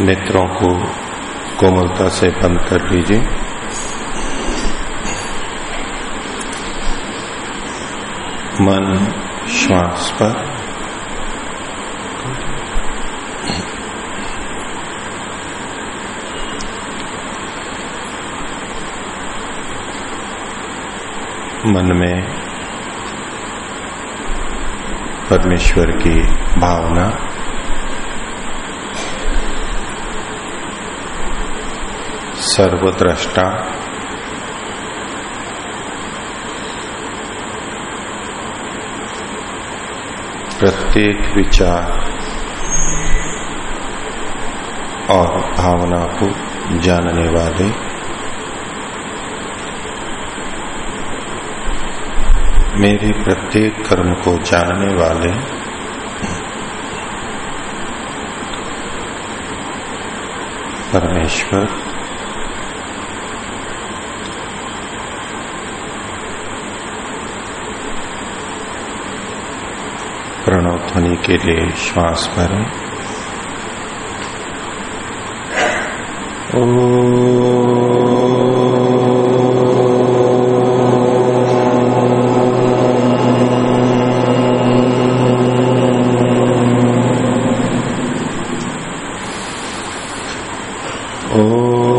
नेत्रों को कोमलता से बंद कर लीजिए मन श्वास पर। मन में परमेश्वर की भावना सर्वद्रष्टा। प्रत्येक विचार और भावना को जानने वाले। मेरे प्रत्येक कर्म को जानने वाले। परमेश्वर ध्वनि के लिए श्वास भरें। ओ। प्रभु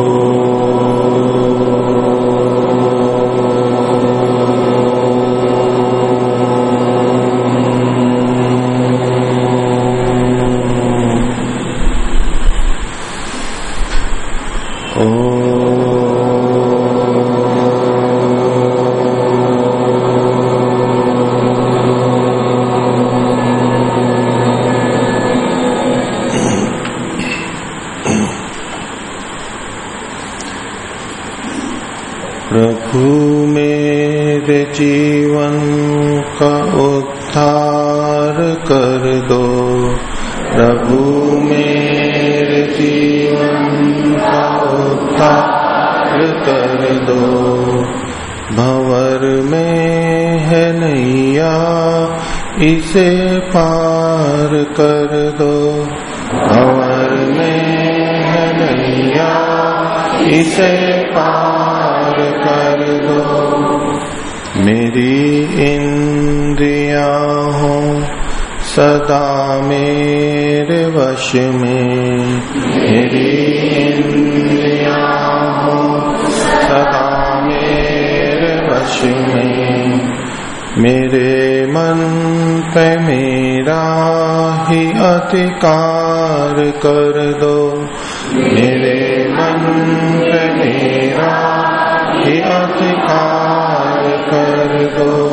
दो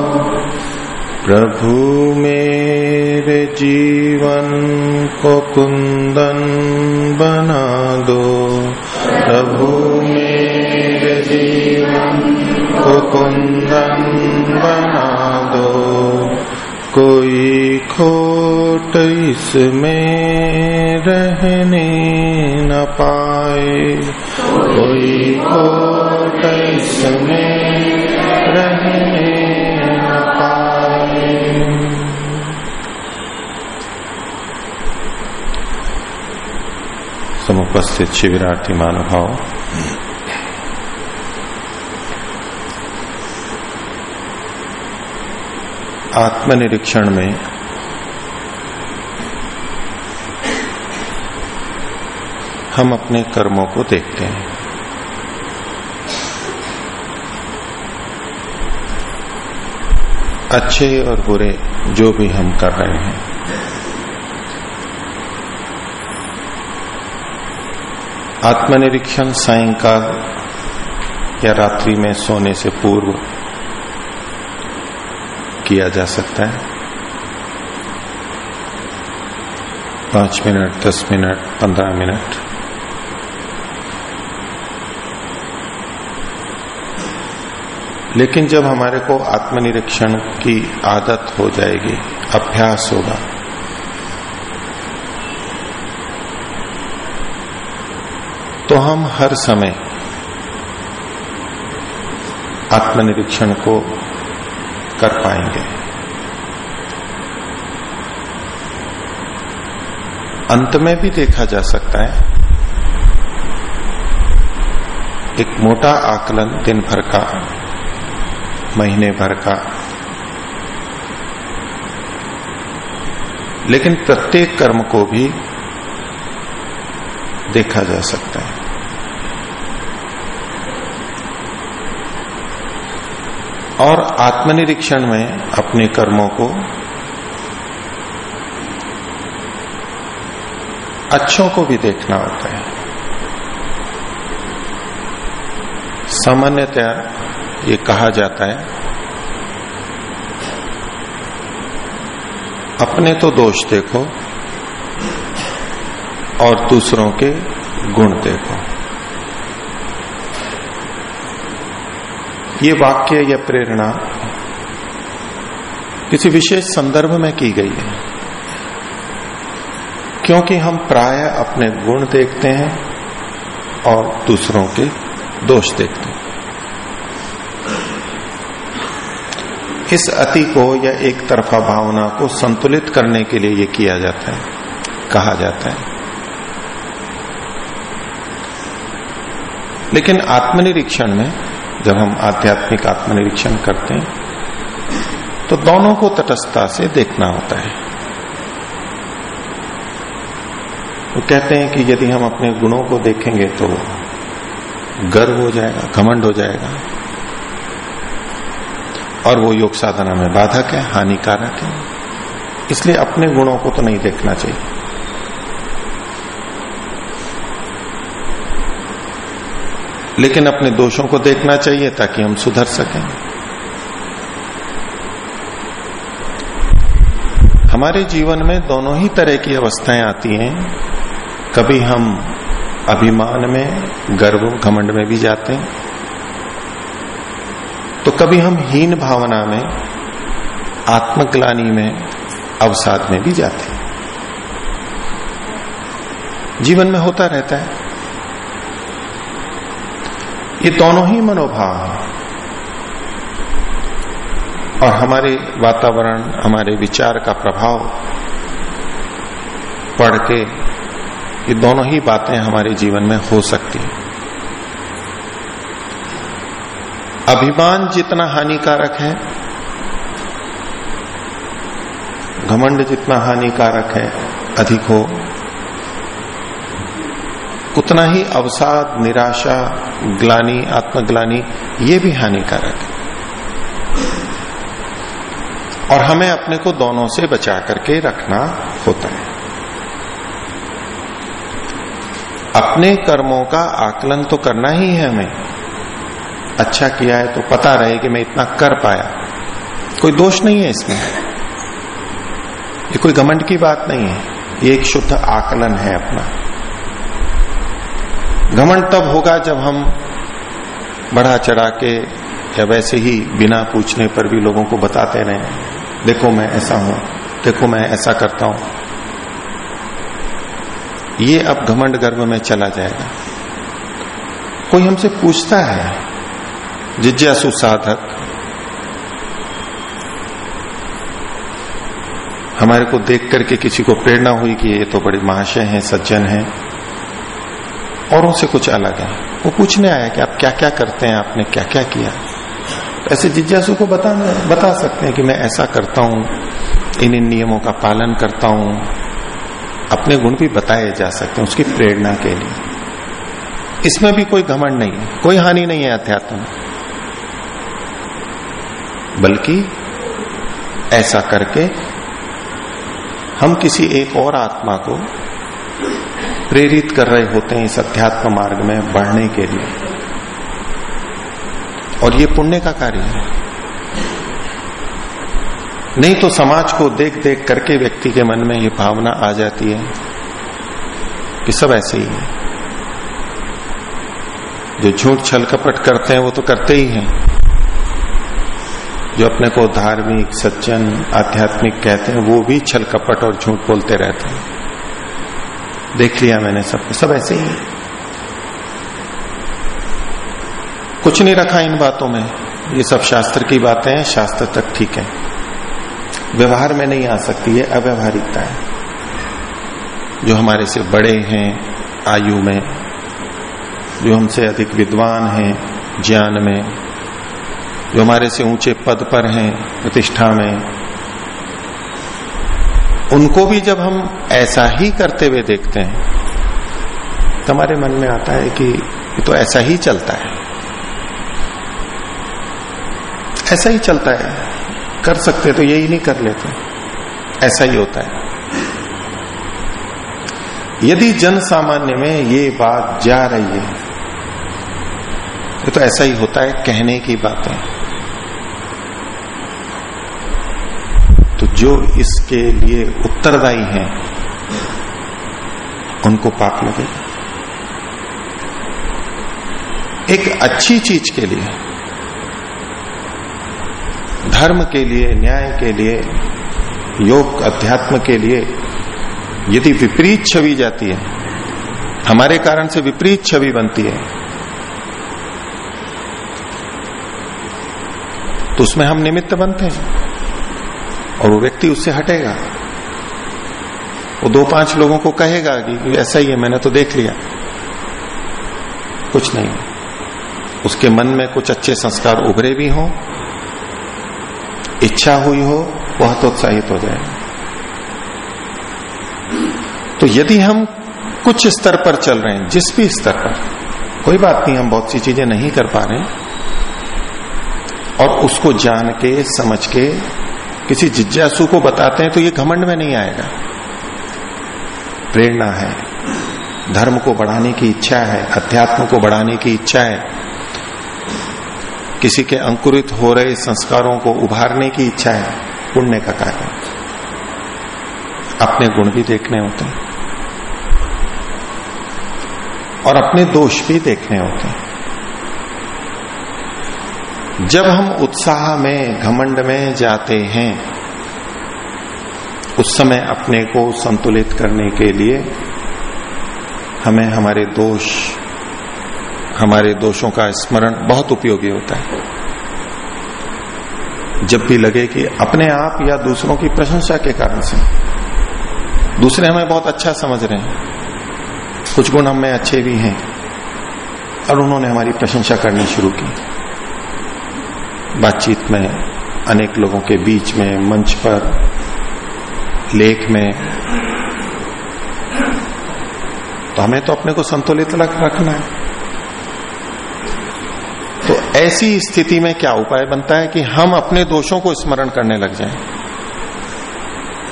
प्रभु मेरे जीवन को कुंदन बना दो। प्रभु मेरे जीवन को कुंदन बना दो। कोई खोट इसमें रहने न पाए। कोई खोट इसमें समुपस्थित शिविरार्थी महानुभाव आत्मनिरीक्षण में हम अपने कर्मों को देखते हैं। अच्छे और बुरे जो भी हम कर रहे हैं आत्मनिरीक्षण सायंकाल या रात्रि में सोने से पूर्व किया जा सकता है। पाँच मिनट, दस मिनट, पंद्रह मिनट। लेकिन जब हमारे को आत्मनिरीक्षण की आदत हो जाएगी, अभ्यास होगा तो हम हर समय आत्मनिरीक्षण को कर पाएँगे। अंत में भी देखा जा सकता है, एक मोटा आकलन दिन भर का, महीने भर का। लेकिन प्रत्येक कर्म को भी देखा जा सकता है। और आत्मनिरीक्षण में अपने कर्मों को अच्छों को भी देखना होता है। सामान्यतया ये कहा जाता है, अपने तो दोष देखो और दूसरों के गुण देखो। ये वाक्य, या प्रेरणा किसी विशेष संदर्भ में की गई है। क्योंकि हम प्राय अपने गुण देखते हैं और दूसरों के दोष देखते हैं। इस अति को या एक तरफा भावना को संतुलित करने के लिए ये किया जाता है, कहा जाता है। लेकिन आत्मनिरीक्षण में जब हम आध्यात्मिक आत्मनिरीक्षण करते हैं तो दोनों को तटस्थता से देखना होता है। वो तो कहते हैं कि यदि हम अपने गुणों को देखेंगे तो गर्व हो जाएगा, घमंड हो जाएगा। और वो योग साधना में बाधक है, हानिकारक है। इसलिए अपने गुणों को तो नहीं देखना चाहिए। लेकिन अपने दोषों को देखना चाहिए ताकि हम सुधर सकें। हमारे जीवन में दोनों ही तरह की अवस्थाएँ आती हैं। कभी हम अभिमान में, गर्व, घमंड में भी जाते हैं। तो कभी हम हीन भावना में, आत्मग्लानी में, अवसाद में भी जाते हैं। जीवन में होता रहता है। ये दोनों ही मनोभाव हैं। और हमारे वातावरण, हमारे विचार का प्रभाव पढ़ के ये दोनों ही बातें हमारे जीवन में हो सकती अभिमान जितना हानिकारक है, घमंड जितना हानिकारक है, अधिक हो उतना ही अवसाद, निराशा, ग्लानी, आत्मग्लानी, ये भी हानिकारक है। और हमें अपने को दोनों से बचा करके रखना होता है। अपने कर्मों का आकलन तो करना ही है हमें। अच्छा किया है तो पता रहे कि मैं इतना कर पाया। कोई दोष नहीं है इसमें। ये कोई घमंड की बात नहीं है। ये एक शुद्ध आकलन है अपना। घमंड तब होगा जब हम बढ़ा चढ़ा के या वैसे ही बिना पूछने पर भी लोगों को बताते रहे। देखो मैं ऐसा हूँ, देखो मैं ऐसा करता हूँ। ये अब घमंड गर्भ में चला जाएगा। कोई हमसे पूछता है? जिज्ञासु साधक। हमारे को देख करके किसी को प्रेरणा हुई कि ये तो बड़े महाशय हैं, सज्जन हैं। औरों से कुछ अलग है। वो पूछने आया कि आप क्या क्या करते हैं, आपने क्या क्या किया? ऐसे जिज्ञासु को बता बता सकते हैं कि मैं ऐसा करता हूँ, इन इन नियमों का पालन करता हूँ। अपने गुण भी बताए जा सकते हैं उसकी प्रेरणा के लिए। इसमें भी कोई घमंड नहीं है, कोई हानि नहीं है अध्यात्म में। बल्कि ऐसा करके हम किसी एक और आत्मा को प्रेरित कर रहे होते हैं इस अध्यात्म मार्ग में बढ़ने के लिए। और ये पुण्य का कार्य है। नहीं तो समाज को देख देख करके व्यक्ति के मन में ये भावना आ जाती है कि सब ऐसे ही है। जो झूठ छल कपट करते हैं, वो तो करते ही हैं। जो अपने को धार्मिक सज्जन आध्यात्मिक कहते हैं, वो भी छल कपट और झूठ बोलते रहते हैं। देख लिया मैंने सब सब ऐसे ही। कुछ नहीं रखा इन बातों में। ये सब शास्त्र की बातें हैं, शास्त्र तक ठीक है। व्यवहार में नहीं आ सकती है अव्यवहारिकता है। जो हमारे से बड़े हैं, आयु में, जो हमसे अधिक विद्वान हैं, ज्ञान में, जो हमारे से ऊँचे पद पर हैं, प्रतिष्ठा में उनको भी जब हम ऐसा ही करते हुए देखते हैं तो हमारे मन में आता है कि तो ऐसा ही चलता है। ऐसा ही चलता है। कर सकते तो यही नहीं कर लेते। ऐसा ही होता है। यदि जन सामान्य में ये बात जा रही है तो ऐसा ही होता है, कहने की बातें जो इसके लिए उत्तरदायी हैं, उनको पाप लगे। एक अच्छी चीज़ के लिए, धर्म के लिए, न्याय के लिए, योग अध्यात्म के लिए यदि विपरीत छवि जाती है, हमारे कारण से विपरीत छवि बनती है तो उसमें हम निमित्त बनते हैं। और वो व्यक्ति उससे हटेगा। वो दो पाँच लोगों को कहेगा कि ऐसा ही है, मैंने तो देख लिया। कुछ नहीं। उसके मन में कुछ अच्छे संस्कार उभरे भी हो, इच्छा हुई हो, वह तो उत्साहित हो जाए। तो यदि हम कुछ स्तर पर चल रहे हैं, जिस भी स्तर पर, कोई बात नहीं, हम बहुत सी चीज़ें नहीं कर पा रहे और उसको जान के, समझ के किसी जिज्ञासु को बताते हैं तो ये घमंड में नहीं आएगा। प्रेरणा है। धर्म को बढ़ाने की इच्छा है, अध्यात्म को बढ़ाने की इच्छा है। किसी के अंकुरित हो रहे संस्कारों को उभारने की इच्छा है, पुण्य का कार्य अपने गुण भी देखने होते हैं। और अपने दोष भी देखने होते हैं। जब हम उत्साह में, घमंड में जाते हैं, उस समय अपने को संतुलित करने के लिए हमें हमारे दोष, हमारे दोषों का स्मरण बहुत उपयोगी होता है। जब भी लगे कि अपने आप या दूसरों की प्रशंसा के कारण से। दूसरे हमें बहुत अच्छा समझ रहे हैं। कुछ गुण हमें अच्छे भी हैं और उन्होंने हमारी प्रशंसा करनी शुरू की। बातचीत में, अनेक लोगों के बीच में, मंच पर, लेख में। तो हमें तो अपने को संतुलित रखना है। तो ऐसी स्थिति में क्या उपाय बनता है कि हम अपने दोषों को स्मरण करने लग जाएँ?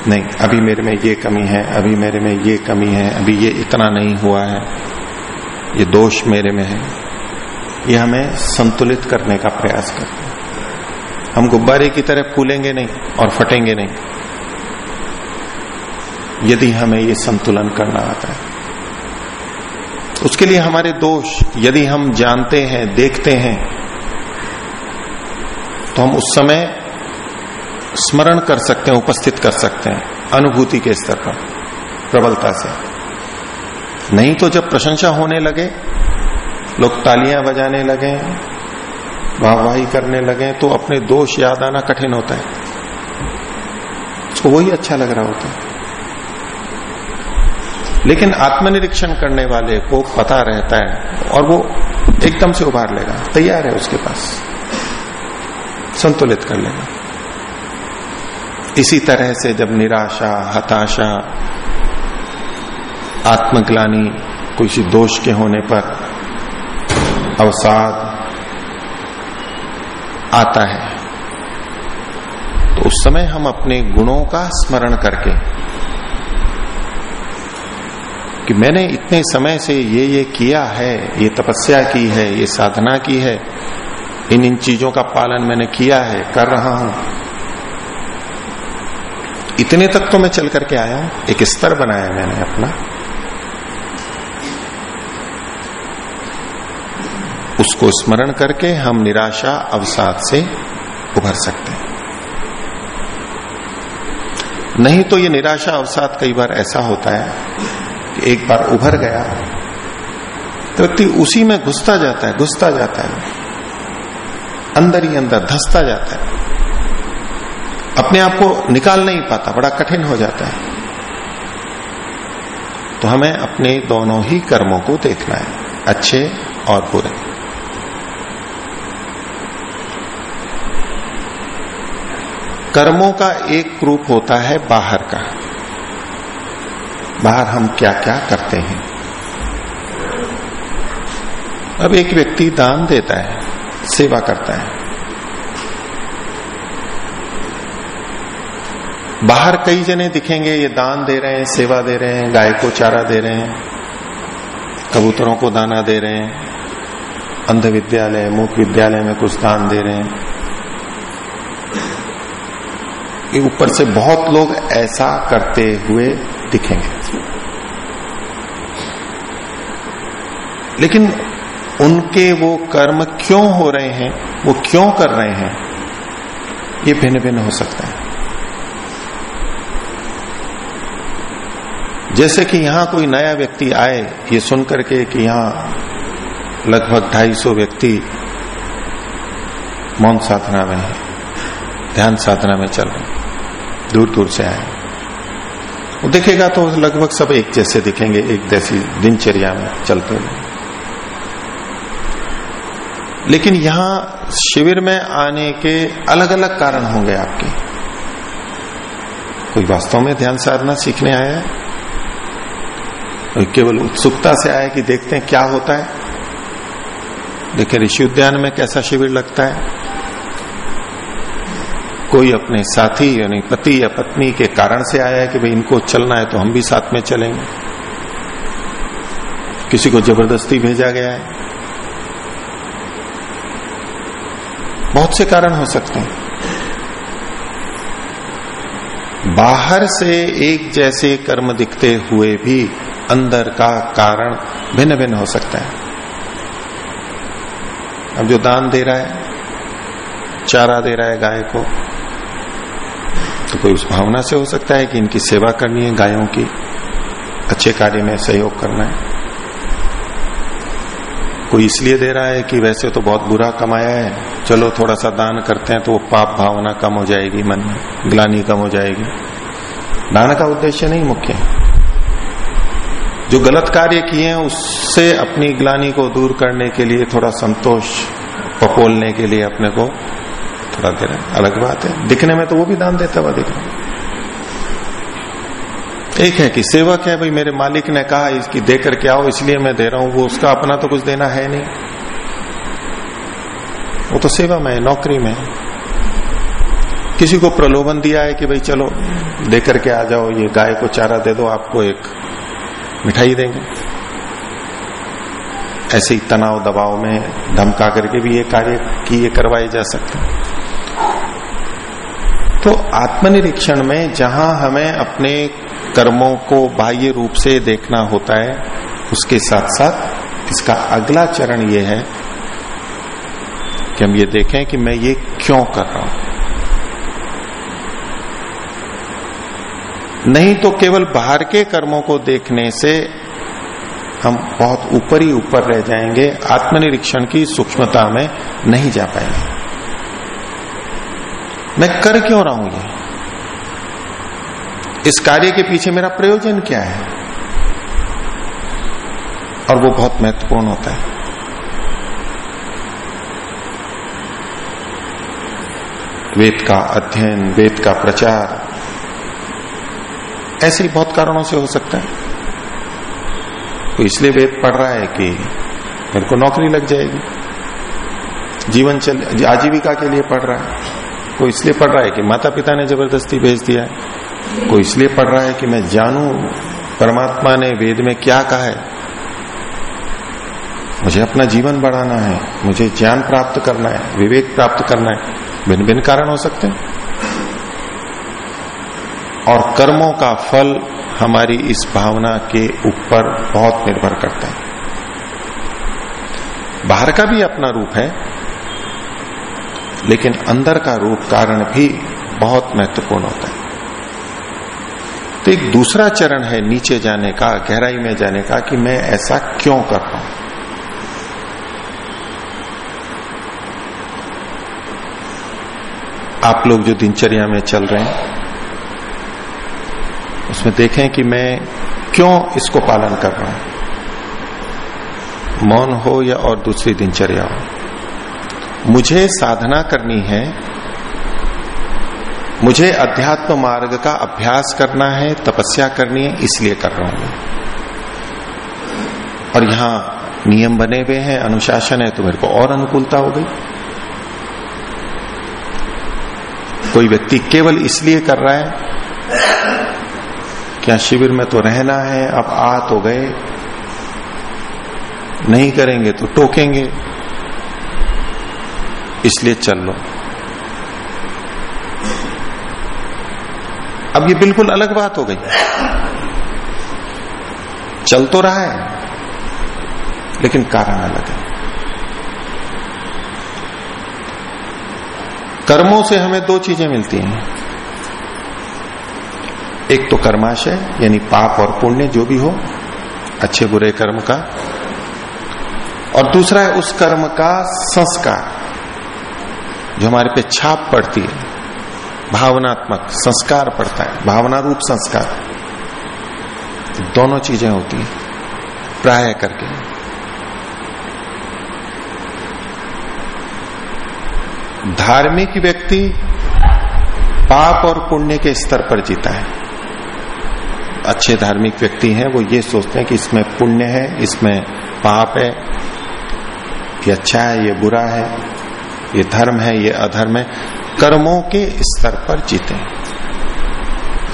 नहीं, अभी मेरे में ये कमी है, अभी मेरे में ये कमी है, अभी ये इतना नहीं हुआ है। ये दोष मेरे में है। ये हमें संतुलित करने का प्रयास करते हैं। हम गुब्बारे की तरह फूलेंगे नहीं और फटेंगे नहीं। यदि हमें ये संतुलन करना आता है उसके लिए हमारे दोष, यदि हम जानते हैं, देखते हैं तो हम उस समय स्मरण कर सकते हैं, उपस्थित कर सकते हैं, अनुभूति के स्तर पर, प्रबलता से। नहीं तो जब प्रशंसा होने लगे, लोग तालियाँ बजाने लगे वाहवाही करने लगे तो अपने दोष याद आना कठिन होता है। उसको वही अच्छा लग रहा होता है। लेकिन आत्मनिरीक्षण करने वाले को पता रहता है और वो एकदम से उभार लेगा, तैयार है उसके पास। संतुलित कर लेगा। इसी तरह से जब निराशा, हताशा, आत्मग्लानी किसी दोष के होने पर अवसाद आता है। तो उस समय हम अपने गुणों का स्मरण करके कि मैंने इतने समय से ये ये किया है, ये तपस्या की है, ये साधना की है, इन इन चीज़ों का पालन मैंने किया है, कर रहा हूँ। इतने तक तो मैं चल करके आया हूँ, एक स्तर बनाया मैंने अपना। उसको स्मरण करके हम निराशा, अवसाद से उभर सकते हैं। नहीं तो ये निराशा, अवसाद कई बार ऐसा होता है कि एक बार उभर गया तो व्यक्ति उसी में घुसता जाता है, घुसता जाता है। अंदर ही अंदर धसता जाता है। अपने आप को निकाल नहीं पाता, बड़ा कठिन हो जाता है। तो हमें अपने दोनों ही कर्मों को देखना है, अच्छे और बुरे। कर्मों का एक रूप होता है बाहर का। बाहर हम क्या क्या करते हैं? अब एक व्यक्ति दान देता है, सेवा करता है। बाहर कई जने दिखेंगे, ये दान दे रहे हैं, सेवा दे रहे हैं, गाय को चारा दे रहे हैं, कबूतरों को दाना दे रहे हैं अंध विद्यालय मूक विद्यालय में कुछ दान दे रहे हैं। ये ऊपर से बहुत लोग ऐसा करते हुए दिखेंगे। लेकिन उनके वो कर्म क्यों हो रहे हैं, वो क्यों कर रहे हैं, ये भिन्न भिन्न हो सकता है। जैसे कि यहाँ कोई नया व्यक्ति आए, ये सुन करके कि यहाँ लगभग ढाई सौ व्यक्ति मौन साधना में है, ध्यान साधना में चल रहे दूर दूर से आए। वो देखेगा तो लगभग सब एक जैसे दिखेंगे, एक जैसी दिनचर्या में चलते हुए। लेकिन यहाँ शिविर में आने के अलग अलग कारण होंगे आपके। कोई वास्तव में ध्यान साधना सीखने आया है? कोई केवल उत्सुकता से आया कि देखते हैं क्या होता है? देखिए, ऋषि उद्यान में कैसा शिविर लगता है? कोई अपने साथी यानी पति या पत्नी के कारण से आया है कि भाई इनको चलना है तो हम भी साथ में चलेंगे? किसी को ज़बरदस्ती भेजा गया है? बहुत से कारण हो सकते हैं। बाहर से एक जैसे कर्म दिखते हुए भी अंदर का कारण भिन्न भिन्न हो सकता है। अब जो दान दे रहा है, चारा दे रहा है गाय को तो कोई उस भावना से हो सकता है कि इनकी सेवा करनी है, गायों की, अच्छे कार्य में सहयोग करना है? कोई इसलिए दे रहा है कि वैसे तो बहुत बुरा कमाया है, चलो थोड़ा सा दान करते हैं तो वो पाप भावना कम हो जाएगी मन में, ग्लानी कम हो जाएगी। दान का उद्देश्य नहीं मुख्य जो गलत कार्य किए हैं, उससे अपनी ग्लानी को दूर करने के लिए, थोड़ा संतोष, पपोलने के लिए अपने को थोड़ा दे रहे अलग बात है। दिखने में तो वो भी दान देता हुआ दिख रहा एक है कि सेवक है, भाई, मेरे मालिक ने कहा इसकी दे करके आओ, इसलिए मैं दे रहा हूँ। वो उसका अपना तो कुछ देना है नहीं। वो तो सेवा में है, नौकरी में है। किसी को प्रलोभन दिया है कि भाई, चलो दे करके आ जाओ, ये गाय को चारा दे दो, आपको एक मिठाई देंगे। ऐसे ही तनाव दबाव में धमका करके भी ये कार्य किए, करवाए जा सकते हैं। तो आत्मनिरीक्षण में जहाँ हमें अपने कर्मों को बाह्य रूप से देखना होता है, उसके साथ साथ इसका अगला चरण यह है कि हम ये देखें कि मैं ये क्यों कर रहा हूँ। नहीं तो केवल बाहर के कर्मों को देखने से हम बहुत ऊपर ही ऊपर रह जाएँगे, आत्मनिरीक्षण की सूक्ष्मता में नहीं जा पाएँगे। मैं कर क्यों रहा हूँ ये? इस कार्य के पीछे मेरा प्रयोजन क्या है? और वो बहुत महत्वपूर्ण होता है। वेद का अध्ययन, वेद का प्रचार, ऐसे ही बहुत कारणों से हो सकता है। तो इसलिए वेद पढ़ रहा है कि मेरे को नौकरी लग जाएगी। जीवन चल, आजीविका के लिए पढ़ रहा है। कोई इसलिए पढ़ रहा है कि माता पिता ने ज़बरदस्ती भेज दिया है। कोई इसलिए पढ़ रहा है कि मैं जानू परमात्मा ने वेद में क्या कहा है। मुझे अपना जीवन बढ़ाना है, मुझे ज्ञान प्राप्त करना है, विवेक प्राप्त करना है। भिन्न भिन्न कारण हो सकते हैं। और कर्मों का फल हमारी इस भावना के ऊपर बहुत निर्भर करता है। बाहर का भी अपना रूप है। लेकिन अंदर का रूप कारण भी बहुत महत्वपूर्ण होता है। तो एक दूसरा चरण है नीचे जाने का, गहराई में जाने का कि मैं ऐसा क्यों कर रहा हूँ। आप लोग जो दिनचर्या में चल रहे हैं, उसमें देखें कि मैं क्यों इसको पालन कर रहा हूँ। मौन हो या और दूसरी दिनचर्या हो। मुझे साधना करनी है। मुझे अध्यात्म मार्ग का अभ्यास करना है, तपस्या करनी है, इसलिए कर रहा हूँ। और यहाँ नियम बने हुए हैं, अनुशासन है तो मेरे को और अनुकूलता हो गई। कोई व्यक्ति केवल इसलिए कर रहा है क्या शिविर में तो रहना है, अब आ तो गए। नहीं करेंगे तो टोकेंगे। इसलिए चल लो अब ये बिल्कुल अलग बात हो गई। चल तो रहा है, लेकिन कारण अलग है। कर्मों से हमें दो चीज़ें मिलती हैं। एक तो कर्माशय, यानी पाप और पुण्य, जो भी हो, अच्छे बुरे कर्म का। और दूसरा है उस कर्म का संस्कार। जो हमारे पे छाप पड़ती है, भावनात्मक संस्कार पड़ता है भावना रूप संस्कार दोनों चीज़ें होती है, प्राय करके। धार्मिक व्यक्ति पाप और पुण्य के स्तर पर जीता है। अच्छे धार्मिक व्यक्ति हैं, वो ये सोचते हैं कि इसमें पुण्य है, इसमें पाप है, ये अच्छा है, ये बुरा है। ये धर्म है, ये अधर्म है, कर्मों के स्तर पर जीते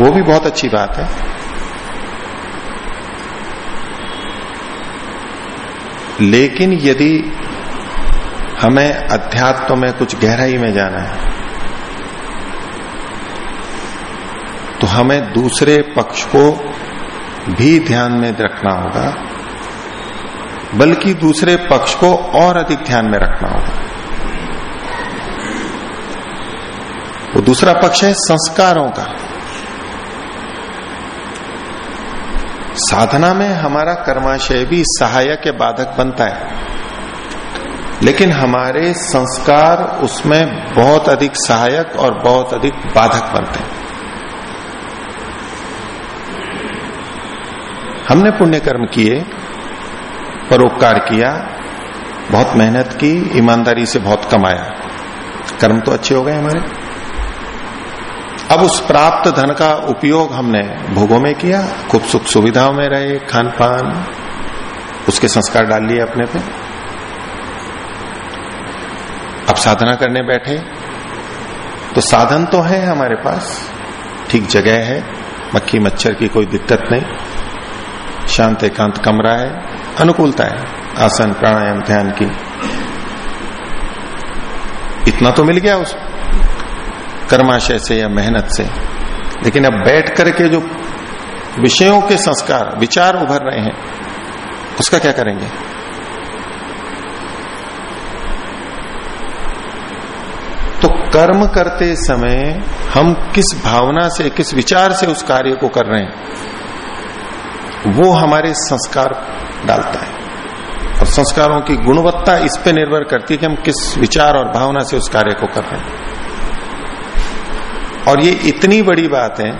वो भी बहुत अच्छी बात है। लेकिन यदि हमें अध्यात्म में कुछ गहराई में जाना है तो हमें दूसरे पक्ष को भी ध्यान में रखना होगा, बल्कि दूसरे पक्ष को और अधिक ध्यान में रखना होगा। वो दूसरा पक्ष है संस्कारों का। साधना में हमारा कर्माशय भी सहायक या बाधक बनता है। लेकिन हमारे संस्कार उसमें बहुत अधिक सहायक और बहुत अधिक बाधक बनते हैं। हमने पुण्य कर्म किए, परोपकार किया, बहुत मेहनत की, ईमानदारी से बहुत कमाया। कर्म तो अच्छे हो गए हमारे। अब उस प्राप्त धन का उपयोग हमने भोगों में किया, खूब सुख सुविधाओं में रहे खान पान उसके संस्कार डाल लिए अपने पे। अब साधना करने बैठे तो साधन तो है हमारे पास, ठीक जगह है, मक्खी मच्छर की कोई दिक्कत नहीं, शांत एकांत कमरा है, अनुकूलता है, आसन, प्राणायाम, ध्यान की। इतना तो मिल गया उस कर्माशय से या मेहनत से। लेकिन अब बैठ करके जो विषयों के संस्कार, विचार उभर रहे हैं, उसका क्या करेंगे? तो कर्म करते समय हम किस भावना से, किस विचार से उस कार्य को कर रहे हैं, वो हमारे संस्कार डालता है। और संस्कारों की गुणवत्ता इस पे निर्भर करती है कि हम किस विचार और भावना से उस कार्य को कर रहे हैं। और ये इतनी बड़ी बात है,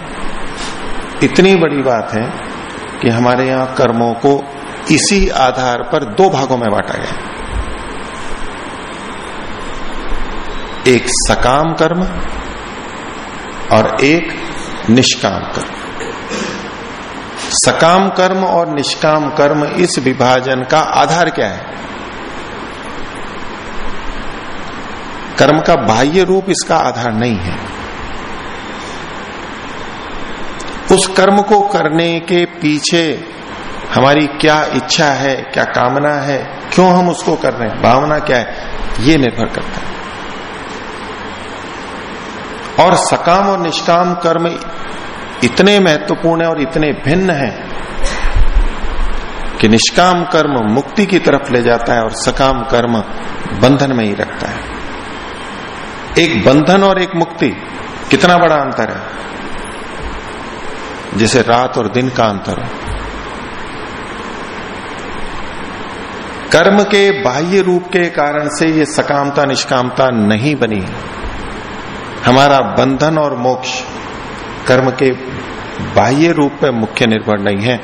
इतनी बड़ी बात है कि हमारे यहाँ कर्मों को इसी आधार पर दो भागों में बांटा गया एक सकाम कर्म और एक निष्काम कर्म। सकाम कर्म और निष्काम कर्म इस विभाजन का आधार क्या है? कर्म का बाह्य रूप इसका आधार नहीं है। उस कर्म को करने के पीछे हमारी क्या इच्छा है, क्या कामना है, क्यों हम उसको कर रहे हैं? भावना क्या है? ये निर्भर करता है। और सकाम और निष्काम कर्म इतने महत्वपूर्ण है और इतने भिन्न हैं कि निष्काम कर्म मुक्ति की तरफ़ ले जाता है और सकाम कर्म बंधन में ही रखता है। एक बंधन और एक मुक्ति, कितना बड़ा अंतर है? जैसे रात और दिन का अंतर है। कर्म के बाह्य रूप के कारण से ये सकामता निष्कामता नहीं बनी हमारा बंधन और मोक्ष कर्म के बाह्य रूप पर मुख्य निर्भर नहीं है।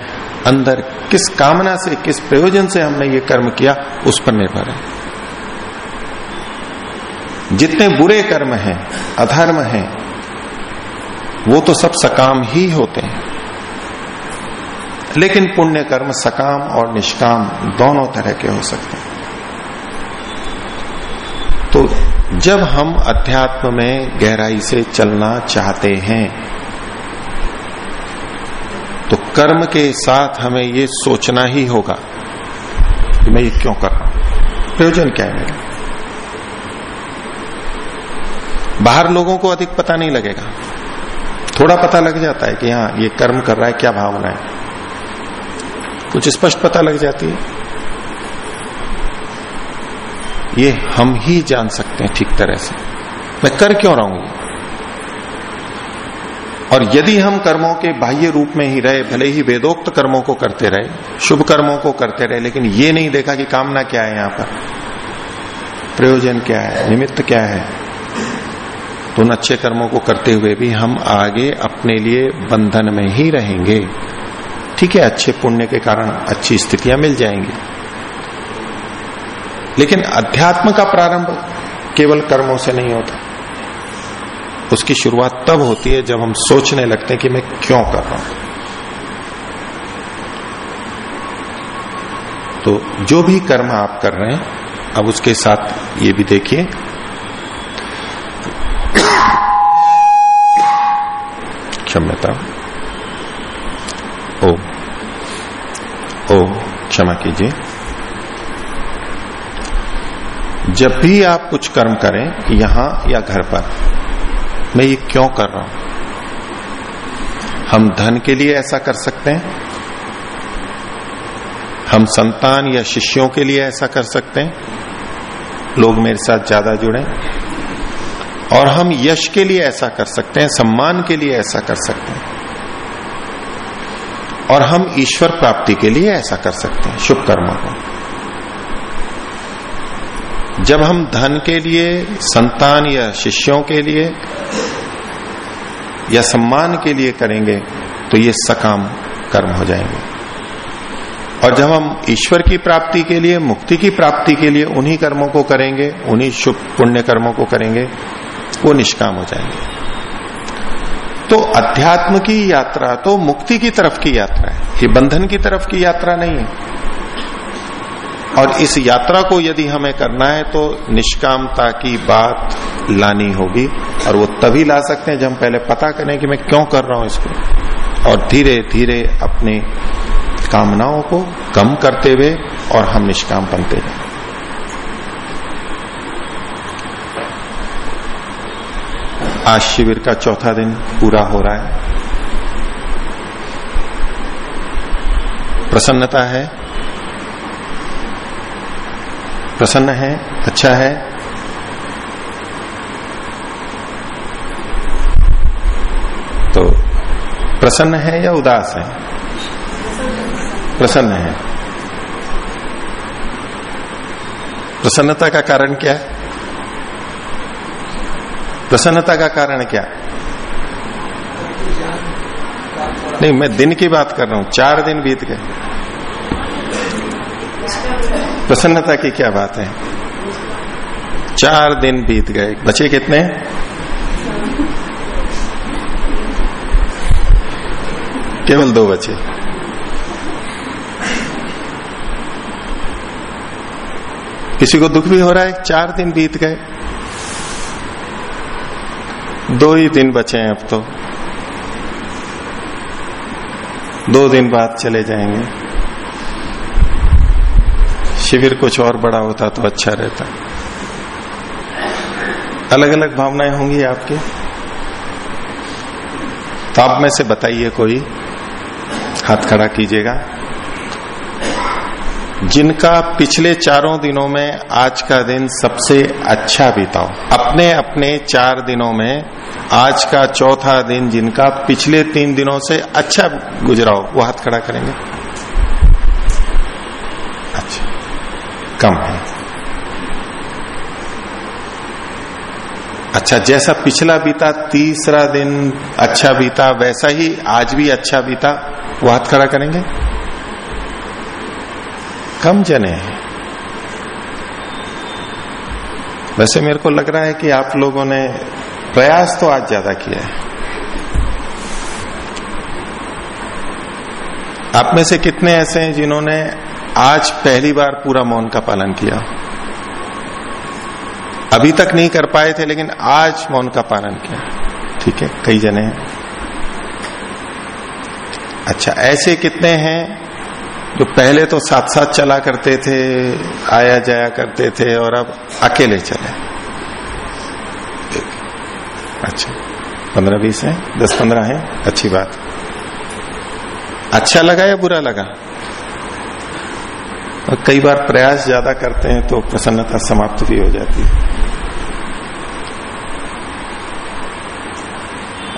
अंदर किस कामना से, किस प्रयोजन से हमने ये कर्म किया, उस पर निर्भर है। जितने बुरे कर्म हैं, अधर्म हैं वो तो सब सकाम ही होते हैं। लेकिन पुण्य कर्म सकाम और निष्काम दोनों तरह के हो सकते हैं। तो जब हम अध्यात्म में गहराई से चलना चाहते हैं तो कर्म के साथ हमें ये सोचना ही होगा कि मैं ये क्यों कर रहा हूँ। प्रयोजन क्या है मेरा? बाहर लोगों को अधिक पता नहीं लगेगा। थोड़ा पता लग जाता है कि हाँ ये कर्म कर रहा है, क्या भावना है। कुछ स्पष्ट पता लग जाती है। ये हम ही जान सकते हैं ठीक तरह से। मैं कर क्यों रहा हूँ और यदि हम कर्मों के बाह्य रूप में ही रहे, भले ही वेदोक्त कर्मों को करते रहे, शुभ कर्मों को करते रहे, लेकिन ये नहीं देखा कि कामना क्या है यहाँ पर। प्रयोजन क्या है, निमित्त क्या है? तो उन अच्छे कर्मों को करते हुए भी हम आगे अपने लिए बंधन में ही रहेंगे। ठीक है, अच्छे पुण्य के कारण अच्छी स्थितियाँ मिल जाएँगी। लेकिन अध्यात्म का प्रारंभ केवल कर्मों से नहीं होता। उसकी शुरुआत तब होती है जब हम सोचने लगते हैं कि मैं क्यों कर रहा हूँ। तो जो भी कर्म आप कर रहे हैं, अब उसके साथ ये भी देखिए क्षम्यता ओ ओ, क्षमा कीजिए। जब भी आप कुछ कर्म करें, यहाँ या घर पर, मैं ये क्यों कर रहा हूँ? हम धन के लिए ऐसा कर सकते हैं? हम संतान या शिष्यों के लिए ऐसा कर सकते हैं? लोग मेरे साथ ज़्यादा जुड़े। और हम यश के लिए ऐसा कर सकते हैं, सम्मान के लिए ऐसा कर सकते हैं। और हम ईश्वर प्राप्ति के लिए ऐसा कर सकते हैं शुभ कर्मों को जब हम धन के लिए, संतान या शिष्यों के लिए, या सम्मान के लिए करेंगे तो ये सकाम कर्म हो जाएँगे। और जब हम ईश्वर की प्राप्ति के लिए, मुक्ति की प्राप्ति के लिए उन्हीं कर्मों को करेंगे, उन्हीं शुभ पुण्य कर्मों को करेंगे वो निष्काम हो जाएँगे। तो अध्यात्म की यात्रा तो मुक्ति की तरफ़ की यात्रा है। ये बंधन की तरफ़ की यात्रा नहीं है। और इस यात्रा को यदि हमें करना है तो निष्कामता की बात लानी होगी और वो तभी ला सकते हैं जब हम पहले पता करें कि मैं क्यों कर रहा हूँ इसको। और धीरे धीरे अपने कामनाओं को कम करते हुए और हम निष्काम बनते जाए। आज शिविर का चौथा दिन पूरा हो रहा है। प्रसन्नता है। प्रसन्न है अच्छा है। तो प्रसन्न है या उदास है? प्रसन्न है। प्रसन्नता का कारण क्या है? प्रसन्नता का कारण क्या? नहीं, मैं दिन की बात कर रहा हूँ, चार दिन बीत गए। प्रसन्नता की क्या बात है? चार दिन बीत गए। बचे कितने? केवल दो बचे। किसी को दुख भी हो रहा है? चार दिन बीत गए। दो ही दिन बचे हैं अब तो। दो दिन बाद चले जाएँगे। शिविर कुछ और बड़ा होता तो अच्छा रहता। अलग अलग भावनाएँ होंगी आपकी। तो आप में से बताइए कोई। हाथ खड़ा कीजिएगा। जिनका पिछले चारों दिनों में आज का दिन सबसे अच्छा बीता हो अपने अपने चार दिनों में आज का चौथा दिन जिनका पिछले तीन दिनों से अच्छा गुजरा हो, वो हाथ खड़ा करेंगे। अच्छा कम है। अच्छा जैसा पिछला बीता, तीसरा दिन अच्छा बीता, वैसा ही आज भी अच्छा बीता, वो हाथ खड़ा करेंगे। कम जने हैं। वैसे मेरे को लग रहा है कि आप लोगों ने प्रयास तो आज ज़्यादा किया है। आप में से कितने ऐसे हैं जिन्होंने आज पहली बार पूरा मौन का पालन किया? अभी तक नहीं कर पाए थे, लेकिन आज मौन का पालन किया। ठीक है, कई जने हैं। अच्छा ऐसे कितने हैं जो पहले तो साथ साथ चला करते थे आया जाया करते थे और अब अकेले चले। अच्छा पंद्रह बीस है? दस पंद्रह है? अच्छी बात। अच्छा लगा या बुरा लगा? और कई बार प्रयास ज़्यादा करते हैं तो प्रसन्नता समाप्त भी हो जाती है।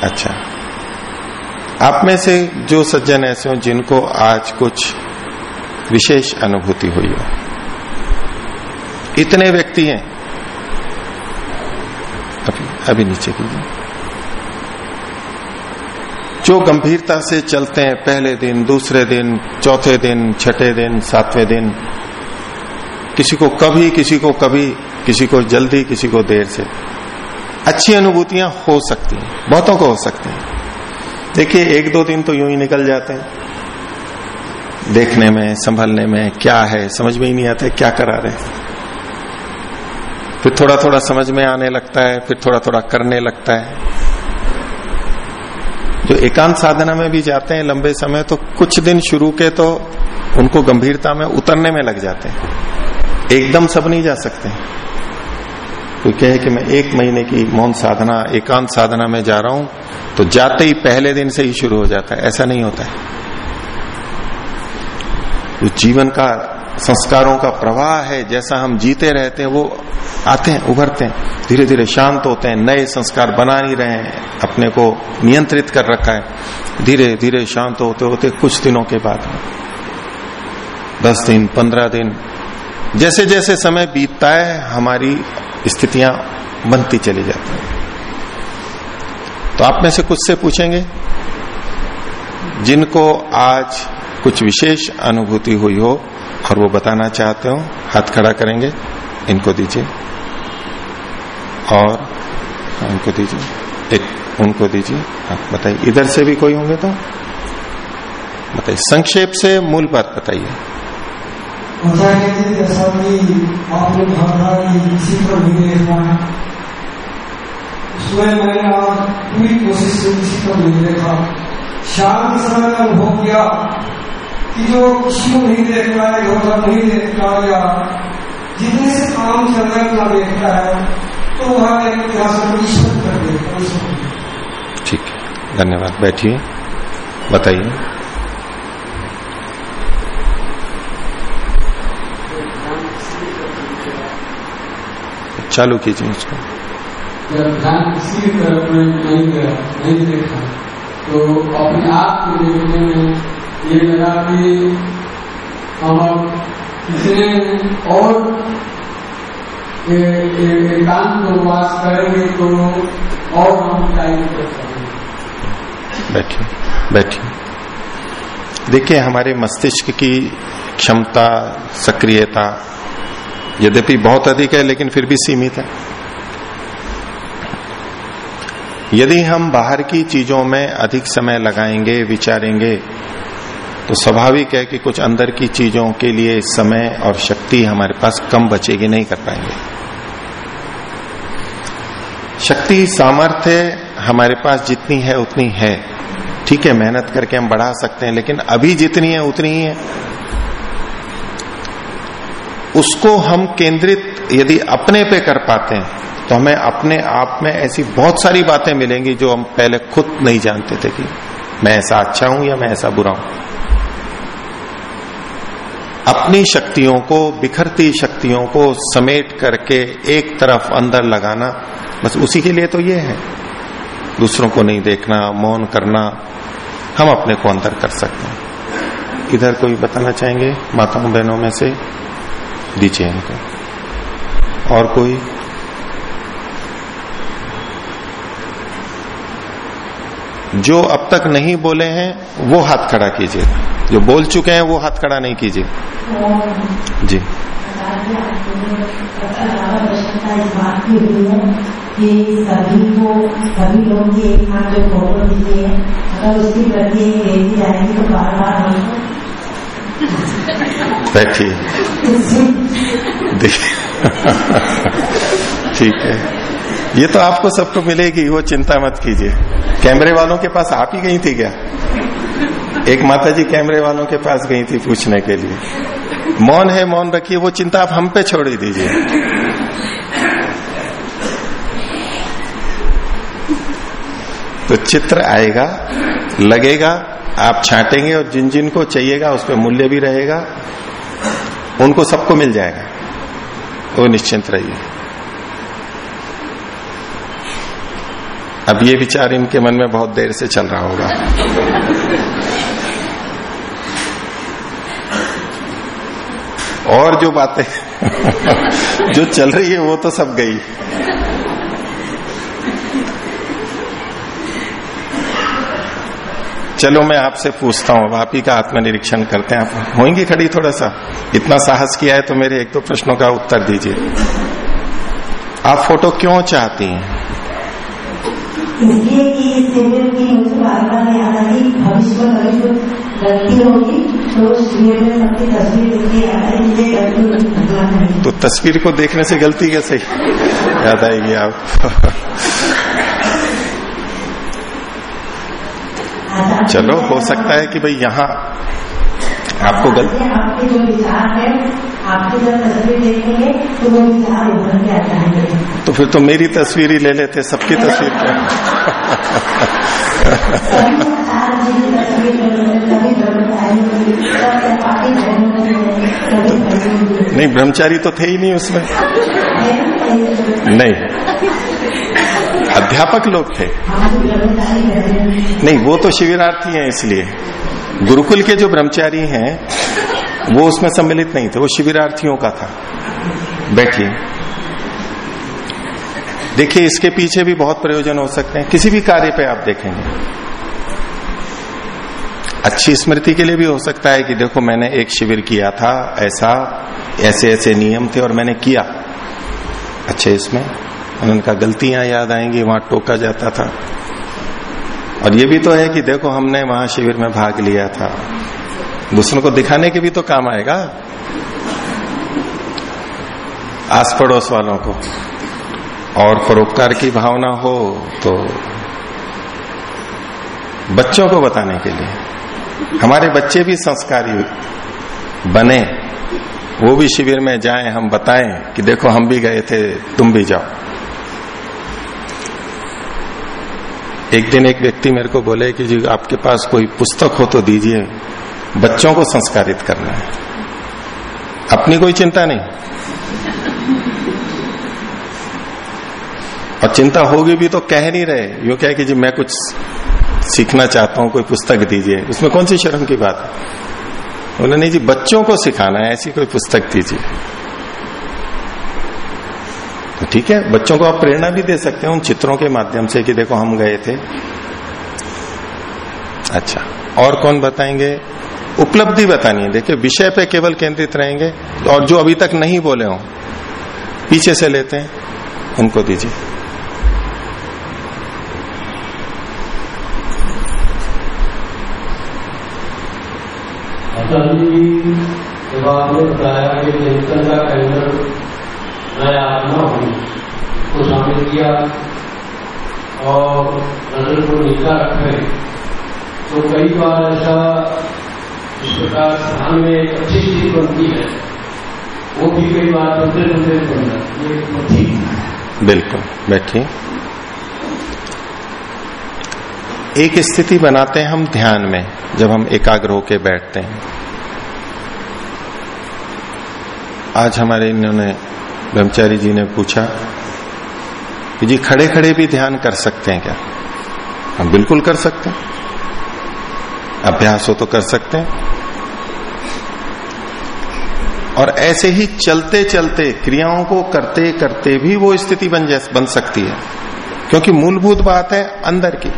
अच्छा। आप में से जो सज्जन ऐसे हो जिनको आज कुछ विशेष अनुभूति हुई हो। इतने व्यक्ति हैं। अभी अभी नीचे कीजिए। जो गंभीरता से चलते हैं, पहले दिन, दूसरे दिन, चौथे दिन, छठे दिन, सातवें दिन, किसी को कभी, किसी को कभी, किसी को जल्दी, किसी को देर से। अच्छी अनुभूतियाँ हो सकती हैं, बहुतों को हो सकती हैं। देखिए, एक दो दिन तो यूँ ही निकल जाते हैं। देखने में, संभलने में, क्या है? समझ में ही नहीं आता क्या करा रहे फिर थोड़ा थोड़ा समझ में आने लगता है, फिर थोड़ा थोड़ा करने लगता है। जो एकांत साधना में भी जाते हैं लंबे समय तो कुछ दिन शुरू के तो उनको गंभीरता में उतरने में लग जाते हैं। एकदम सब नहीं जा सकते। कोई कहे कि मैं एक महीने की मौन साधना, एकांत साधना में जा रहा हूँ तो जाते ही पहले दिन से ही शुरू हो जाता है। ऐसा नहीं होता है। जो जीवन का संस्कारों का प्रवाह है, जैसा हम जीते रहते हैं, वो आते हैं, उभरते हैं। धीरे धीरे शांत होते हैं, नए संस्कार बना नहीं रहे हैं, अपने को नियंत्रित कर रखा है। धीरे धीरे शांत होते होते कुछ दिनों के बाद, दस दिन, पंद्रह दिन जैसे जैसे समय बीतता है, हमारी स्थितियाँ बनती चली जाती हैं। तो आप में से कुछ से पूछेंगे, जिनको आज कुछ विशेष अनुभूति हुई हो, और वो बताना चाहते हो, हाथ खड़ा करेंगे, इनको दीजिए। और, उनको दीजिए। एक उनको दीजिए। आप बताइए। इधर से भी कोई होंगे तो? बताइए। संक्षेप से मूल बात बताइए। है मैंने पूरी कोशिश से किसी पर नहीं देखा समय अनुभव किया। कि जो किसी को नहीं देख रहा है घर नहीं देख रहा या जितने से काम चल रहा है उतना देख रहा है तो वह एक प्रयास ईश्वर कर देगा ठीक है धन्यवाद। बैठिए बताइए। चालू कीजिए उसको। जब ध्यान किसी तरफ़ में नहीं गया नहीं देखा तो अपने आप को देखने में ये लगा कि हम कितने और एकांत को वास करेंगे तो और हम टाइम कर सकेंगे बैठिए बैठिए। देखिए, हमारे मस्तिष्क की क्षमता, सक्रियता यद्यपि बहुत अधिक है, लेकिन फिर भी सीमित है। यदि हम बाहर की चीज़ों में अधिक समय लगाएँगे, विचारेंगे तो स्वाभाविक है कि कुछ अंदर की चीज़ों के लिए समय और शक्ति हमारे पास कम बचेगी, नहीं कर पाएँगे। शक्ति, सामर्थ्य हमारे पास जितनी है, उतनी है। ठीक है, मेहनत करके हम बढ़ा सकते हैं, लेकिन अभी जितनी है, उतनी ही है। उसको हम केंद्रित यदि अपने पे कर पाते हैं तो हमें अपने आप में ऐसी बहुत सारी बातें मिलेंगी जो हम पहले खुद नहीं जानते थे कि मैं ऐसा अच्छा हूँ या मैं ऐसा बुरा हूँ। अपनी शक्तियों को, बिखरती शक्तियों को समेट करके एक तरफ़ अंदर लगाना, बस उसी के लिए तो ये है। दूसरों को नहीं देखना, मौन करना, हम अपने को अंदर कर सकते हैं। इधर कोई बताना चाहेंगे? माताओं, बहनों में से? दीजिए इनको। और कोई? जो अब तक नहीं बोले हैं वो हाथ खड़ा कीजिए। जो बोल चुके हैं वो हाथ खड़ा नहीं कीजिए। जी। कि सभी को सभी लोग की एक हाथ जो फ़ोटो दिखी है अगर उसकी प्रति भेजी जाएगी तो बार बार बैठिए ठीक है। ये तो आपको सबको मिलेगी, वो चिंता मत कीजिए। कैमरे वालों के पास आप ही गई थी क्या? एक माता जी कैमरे वालों के पास गई थी पूछने के लिए। मौन है, मौन रखिए, वो चिंता आप हम पे छोड़ ही दीजिए। तो चित्र आएगा, लगेगा, आप छाटेंगे और जिन जिन को चाहिएगा, उस पर मूल्य भी रहेगा, उनको सबको मिल जाएगा। वो निश्चिंत रहिए। अब ये विचार इनके मन में बहुत देर से चल रहा होगा। और जो बातें, जो चल रही है, वो तो सब गई। चलो मैं आपसे पूछता हूँ आप ही का आत्मनिरीक्षण करते हैं। आप होंगी खड़ी थोड़ा सा? इतना साहस किया है तो मेरे एक दो प्रश्नों का उत्तर दीजिए। आप फ़ोटो क्यों चाहती हैं? इसलिए कि इस सीरियल की मुझे बार बार याद आई भविष्य में कभी कुछ गलती होगी तो उस शिविर में सबकी तस्वीर इसलिए याद आई मुझे गलती तो तस्वीर को देखने से गलती कैसे? याद आएगी आप। चलो हो सकता है कि भाई यहाँ आपको गलत? आपके जो विचार है आपके जब तस्वीर देखेंगे तो वो विचार उभर के आता है तो फिर तो मेरी तस्वीर ही ले लेते सबकी तस्वीर क्या। नहीं ब्रह्मचारी तो थे ही नहीं उसमें। नहीं। अध्यापक लोग थे। बहनें नहीं वो तो शिविरार्थी हैं इसलिए। गुरुकुल के जो ब्रह्मचारी हैं, वो उसमें सम्मिलित नहीं थे, वो शिविरार्थियों का था। बैठिए। देखिए, इसके पीछे भी बहुत प्रयोजन हो सकते हैं। किसी भी कार्य पे आप देखेंगे। अच्छी स्मृति के लिए भी हो सकता है कि देखो, मैंने एक शिविर किया था, ऐसा, ऐसे ऐसे नियम थे और मैंने किया। अच्छे इसमें। उन्होंने कहा गलतियाँ याद आएँगी, वहाँ टोका जाता था। और ये भी तो है कि देखो हमने वहाँ शिविर में भाग लिया था। दूसरों को दिखाने के भी तो काम आएगा। आस पड़ोस वालों को। और परोपकार की भावना हो तो बच्चों को बताने के लिए। हमारे बच्चे भी संस्कारी बने। वो भी शिविर में जाएँ, हम बताएँ कि देखो हम भी गए थे, तुम भी जाओ। एक दिन एक व्यक्ति मेरे को बोले कि जी, आपके पास कोई पुस्तक हो तो दीजिए। बच्चों को संस्कारित करना है। अपनी कोई चिंता नहीं। और चिंता होगी भी तो कह नहीं रहे। यू क्या कि जी, मैं कुछ सीखना चाहता हूँ, कोई पुस्तक दीजिए। उसमें कौन सी शर्म की बात है? उन्होंने जी, बच्चों को सिखाना है, ऐसी कोई पुस्तक दीजिए। ठीक है, बच्चों को आप प्रेरणा भी दे सकते हैं उन चित्रों के माध्यम से कि देखो हम गए थे। अच्छा और कौन बताएँगे? उपलब्धि बतानी है। देखिए, विषय पे केवल केंद्रित रहेंगे और जो अभी तक नहीं बोले हो, पीछे से लेते हैं उनको दीजिए। जब आपने बताया कि का केंद्र मैं आत्मा हूँ को शामिल किया और नज़र को नीचा रखे। तो कई बार ऐसा इस प्रकार स्थान में एक अच्छी चीज़ बनती है। वो भी कई बार बदले बदले बन जाती है बिल्कुल, बैठिए। एक स्थिति बनाते हैं हम ध्यान में, जब हम एकाग्र होके बैठते हैं। आज हमारे इन्होंने ब्रह्मचारी जी ने पूछा कि जी खड़े खड़े भी ध्यान कर सकते हैं क्या? हम बिल्कुल कर सकते हैं। अभ्यास हो तो कर सकते हैं। और ऐसे ही चलते चलते, क्रियाओं को करते करते भी वो स्थिति बन बन सकती है। क्योंकि मूलभूत बात है अंदर की।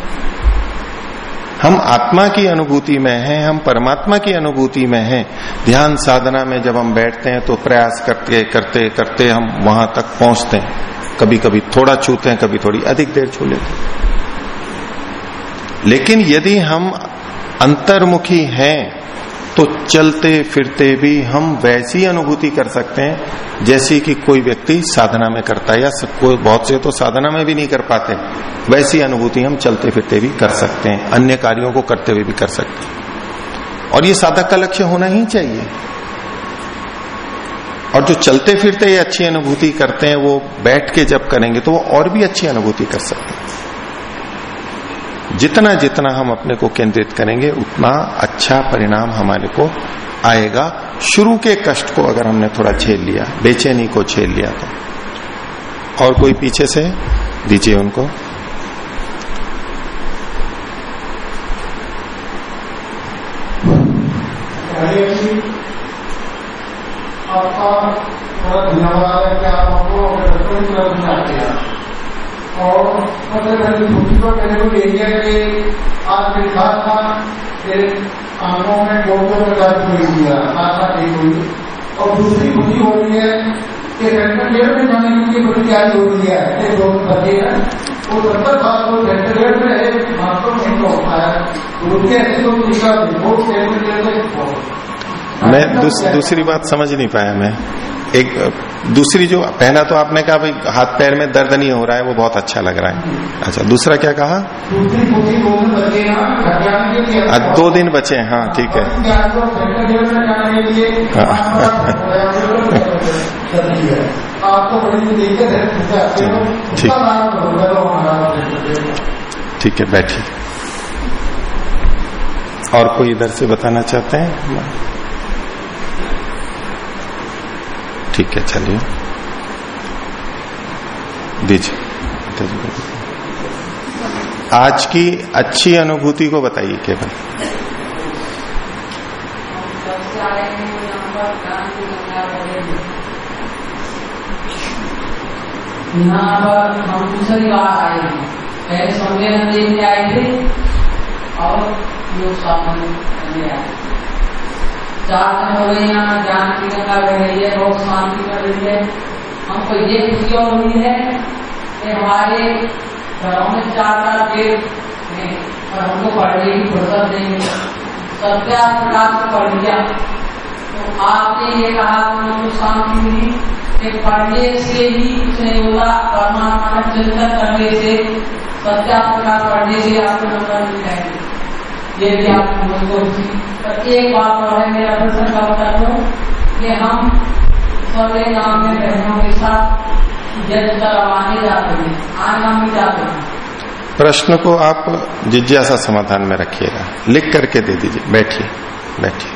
हम आत्मा की अनुभूति में हैं, हम परमात्मा की अनुभूति में हैं ध्यान साधना में जब हम बैठते हैं तो प्रयास करते करते करते हम वहाँ तक पहुँचते हैं। कभी कभी थोड़ा छूते हैं, कभी थोड़ी अधिक देर छू लेते हैं। लेकिन यदि हम अंतर्मुखी हैं तो चलते फिरते भी हम वैसी अनुभूति कर सकते हैं, जैसी कि कोई व्यक्ति साधना में करता है या कोई बहुत से तो साधना में भी नहीं कर पाते। वैसी अनुभूति हम चलते फिरते भी कर सकते हैं, अन्य कार्यों को करते हुए भी कर सकते हैं। और ये साधक का लक्ष्य होना ही चाहिए। और जो चलते फिरते ये अच्छी अनुभूति करते हैं, वो बैठ के जब करेंगे तो वो और भी अच्छी अनुभूति कर सकते हैं। जितना जितना हम अपने को केंद्रित करेंगे, उतना अच्छा परिणाम हमारे को आएगा। शुरू के कष्ट को अगर हमने थोड़ा झेल लिया, बेचैनी को झेल लिया तो। और कोई पीछे से दीजिए उनको। आपका बड़ा धन्यवाद है कि आप हमको और मतलब मैंने दूसरी बार मैंने को एरिया के आज लिखा था कि आँखों में दो दो प्रकार हुई दिया आशा ठीक हुई और दूसरी खुशी हो रही है कि वेंटिलेटर में जाने के लिए बड़ी हो रही है, ये दो बच्चे हैं वो सत्तर साल को वेंटिलेटर में है मास्टर नहीं पाया उनके तो मैं दूस, दूसरी बात समझ नहीं पाया मैं। एक दूसरी जो पहला तो आपने कहा भाई हाथ पैर में दर्द नहीं हो रहा है वो बहुत अच्छा लग रहा है। अच्छा दूसरा क्या कहा? आज दो दिन बचे हाँ ठीक है। ठीक। ठीक है, बैठिए। और कोई इधर से बताना चाहते हैं? ठीक है, चलिए। दीजिए। आज की अच्छी अनुभूति को बताइए केवल। यहाँ पर हम दूसरी बार आए हैं पहले सम्मेलन देखने आए थे और लोग सामान आए चार दिन हो गए यहाँ ज्ञान की गंगा बह रही है बहुत शांति कर रही है हमको ये खुशी और हुई है कि हमारे घरों में चार चार पेड़ हैं और हमको पढ़ने की फुर्सत नहीं सत्या को पढ़ लिया तो आपने ये कहा हमको शांति मिली पढ़ने से ही नहीं होता परमात्मा चिंतन करने से सत्या पढ़ने से आपको नंबर मिल जाएँगे। ये भी आप मुझको एक बात और है मेरा प्रश्न का उत्तर दो कि हम सौरे गाँव में बहनों के साथ करवाने जाते हैं, आना भी जाते हैं। प्रश्न को आप जिज्ञासा समाधान में रखिएगा। लिख करके दे दीजिए। बैठिए बैठिए।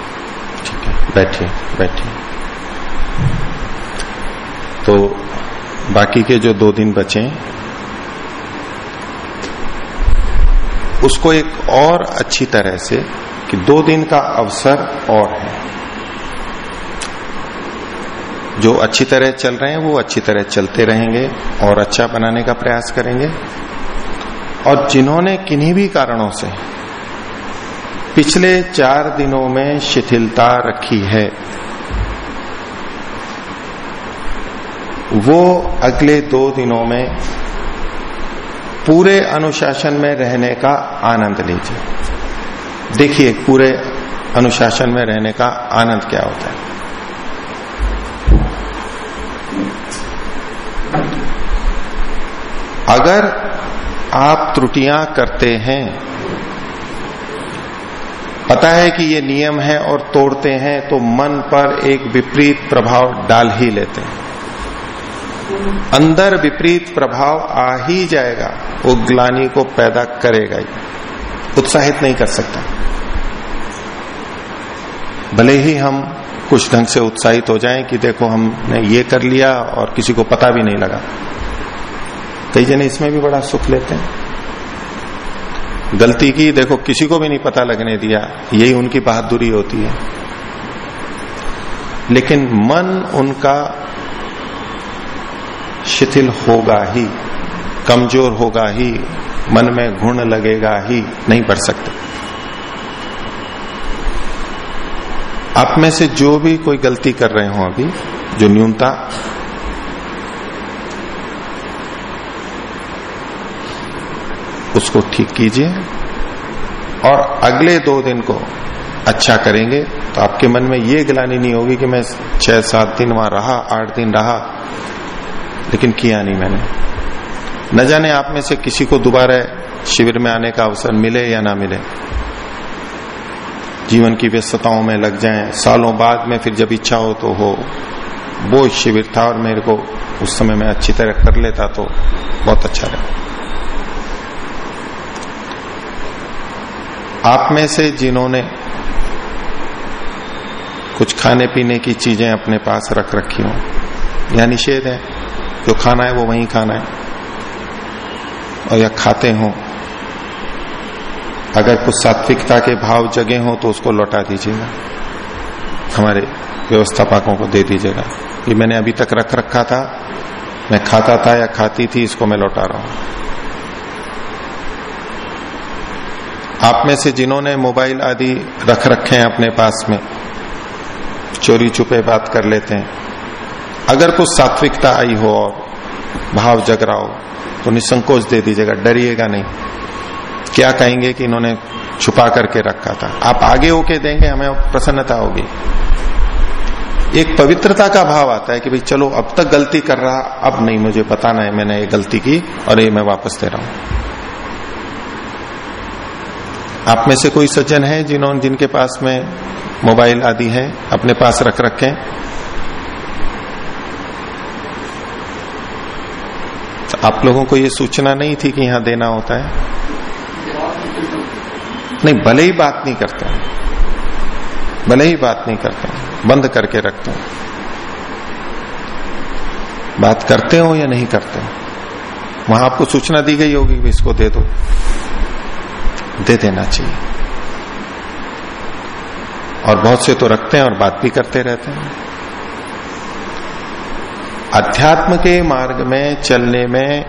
ठीक है बैठिए बैठिए। तो बाकी के जो दो दिन बचे, उसको एक और अच्छी तरह से कि दो दिन का अवसर और है। जो अच्छी तरह चल रहे हैं, वो अच्छी तरह चलते रहेंगे और अच्छा बनाने का प्रयास करेंगे। और जिन्होंने किन्हीं भी कारणों से पिछले चार दिनों में शिथिलता रखी है। वो अगले दो दिनों में पूरे अनुशासन में रहने का आनंद लीजिए। देखिए, पूरे अनुशासन में रहने का आनंद क्या होता है। अगर आप त्रुटियाँ करते हैं पता है कि ये नियम है और तोड़ते हैं तो मन पर एक विपरीत प्रभाव डाल ही लेते हैं। अंदर विपरीत प्रभाव आ ही जाएगा, वो ग्लानी को पैदा करेगा ही। उत्साहित नहीं कर सकता। भले ही हम कुछ ढंग से उत्साहित हो जाएँ कि देखो हमने ये कर लिया और किसी को पता भी नहीं लगा। कई जने इसमें भी बड़ा सुख लेते हैं। गलती की, देखो, किसी को भी नहीं पता लगने दिया, यही उनकी बहादुरी होती है। लेकिन मन उनका शिथिल होगा ही, कमज़ोर होगा ही, मन में घुण लगेगा ही, नहीं बढ़ सकते। आप में से जो भी कोई गलती कर रहे हो अभी, जो न्यूनता उसको ठीक कीजिए और अगले दो दिन को अच्छा करेंगे तो आपके मन में ये गिलानी नहीं होगी कि मैं छह, सात दिन वहाँ रहा, आठ दिन रहा, लेकिन किया नहीं मैंने। न जाने आप में से किसी को दोबारा शिविर में आने का अवसर मिले या ना मिले। जीवन की व्यस्तताओं में लग जाएँ। सालों बाद में फिर जब इच्छा हो तो हो। वो शिविर था और मेरे को उस समय में अच्छी तरह कर लेता तो बहुत अच्छा रहा। आप में से जिन्होंने कुछ खाने पीने की चीज़ें अपने पास रख रखी हो, या निषेध है, जो खाना है वो वहीं खाना है, और या खाते हो, अगर कुछ सात्विकता के भाव जगे हो तो उसको लौटा दीजिएगा। हमारे व्यवस्थापकों को दे दीजिएगा ये मैंने अभी तक रख रखा था, मैं खाता था या खाती थी, इसको मैं लौटा रहा हूँ। आप में से जिन्होंने मोबाइल आदि रख रखे हैं अपने पास में, चोरी छुपे बात कर लेते हैं। अगर कुछ सात्विकता आई हो और भाव जग रहा हो तो निसंकोच दे दीजिएगा, डरिएगा नहीं। क्या कहेंगे कि इन्होंने छुपा करके रखा था? आप आगे होके देंगे, हमें प्रसन्नता होगी। एक पवित्रता का भाव आता है कि भाई, चलो, अब तक गलती कर रहा, अब नहीं, मुझे बताना है मैंने ये गलती की और ये मैं वापस दे रहा हूँ। आप में से कोई सज्जन है जिन्होंने जिनके पास में मोबाइल आदि है? अपने पास रख रखे। तो आप लोगों को ये सूचना नहीं थी कि यहाँ देना होता है? नहीं, भले ही बात नहीं करते भले ही बात नहीं करते बंद करके रखते बात करते हो या नहीं करते वहाँ आपको सूचना दी गई होगी कि इसको दे दो। दे देना चाहिए। और बहुत से तो रखते हैं और बात भी करते रहते हैं। अध्यात्म के मार्ग में, चलने में,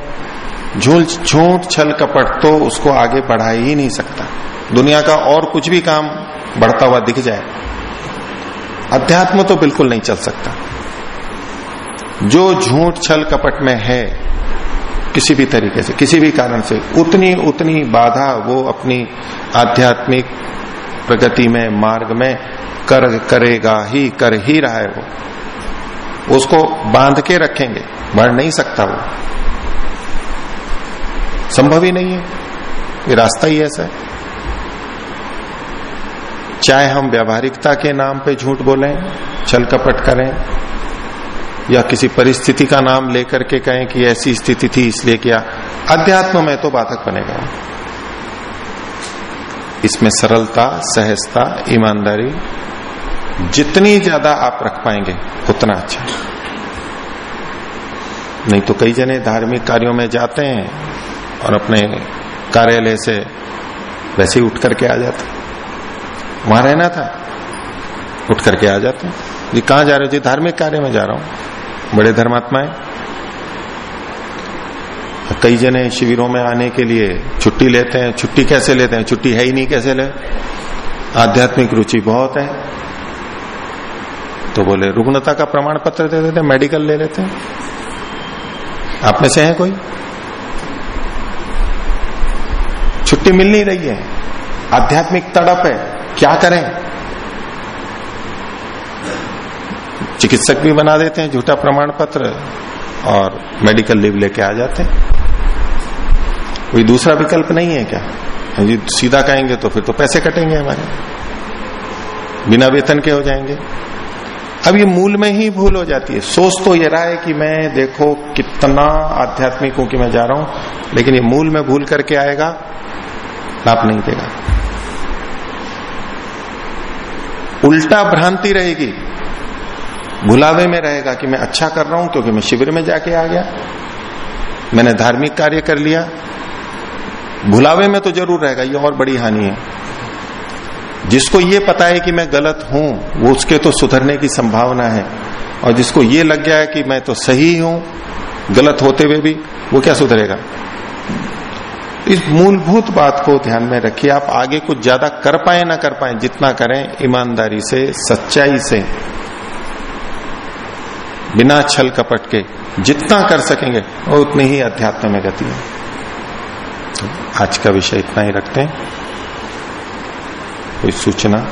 झूल, झूठ, छल, कपट तो उसको आगे बढ़ा ही नहीं सकता। दुनिया का और कुछ भी काम बढ़ता हुआ दिख जाए, अध्यात्म तो बिल्कुल नहीं चल सकता। जो झूठ, छल, कपट में है किसी भी तरीके से, किसी भी कारण से, उतनी उतनी बाधा वो अपनी आध्यात्मिक प्रगति में, मार्ग में कर, करेगा ही, कर ही रहा है वो। उसको बाँध के रखेंगे, बढ़ नहीं सकता वो। संभव ही नहीं है। ये रास्ता ही ऐसा है। चाहे हम व्यावहारिकता के नाम पे झूठ बोलें छल कपट करें या किसी परिस्थिति का नाम लेकर के कहें कि ऐसी स्थिति थी, इसलिए किया। अध्यात्म में तो बाधक बनेगा। इसमें सरलता, सहजता, ईमानदारी जितनी ज़्यादा आप रख पाएँगे, उतना अच्छा। नहीं तो कई जने धार्मिक कार्यों में जाते हैं और अपने कार्यालय से वैसे ही उठ करके आ जाते वहाँ रहना था, उठ करके आ जाते जी, कहा जा रहे हो? जी, धार्मिक कार्य में जा रहा हूँ। बड़े धर्मात्मा है कई जने शिविरों में आने के लिए छुट्टी लेते हैं। छुट्टी कैसे लेते हैं? छुट्टी है ही नहीं कैसे ले? आध्यात्मिक रुचि बहुत है। तो बोले, रुग्णता का प्रमाण पत्र दे देते, मेडिकल ले लेते हैं। आप में से है कोई? छुट्टी मिल नहीं रही है। आध्यात्मिक तड़प है। क्या करें? चिकित्सक भी बना देते हैं, झूठा प्रमाण पत्र और मेडिकल लीव लेके आ जाते हैं। कोई दूसरा विकल्प नहीं है क्या? जी, सीधा कहेंगे तो फिर तो पैसे कटेंगे हमारे। बिना वेतन के हो जाएँगे। अब ये मूल में ही भूल हो जाती है। सोच तो ये रहा है कि मैं देखो कितना आध्यात्मिक हूँ कि मैं जा रहा हूँ, लेकिन ये मूल में भूल करके आएगा, लाभ नहीं देगा। उल्टा भ्रांति रहेगी। भुलावे में रहेगा कि मैं अच्छा कर रहा हूँ, क्योंकि मैं शिविर में जाके आ गया। मैंने धार्मिक कार्य कर लिया। भुलावे में तो ज़रूर रहेगा, ये और बड़ी हानि है। जिसको ये पता है कि मैं गलत हूँ, वो उसके तो सुधरने की संभावना है। और जिसको ये लग गया है कि मैं तो सही हूँ, गलत होते हुए भी, वो क्या सुधरेगा? इस मूलभूत बात को ध्यान में रखिए, आप आगे कुछ ज़्यादा कर पाए, ना कर पाए, जितना करें, ईमानदारी से, सच्चाई से। बिना छल कपट के जितना कर सकेंगे, वो उतनी ही अध्यात्म में गति है। तो आज का विषय इतना ही रखते हैं। कोई सूचना?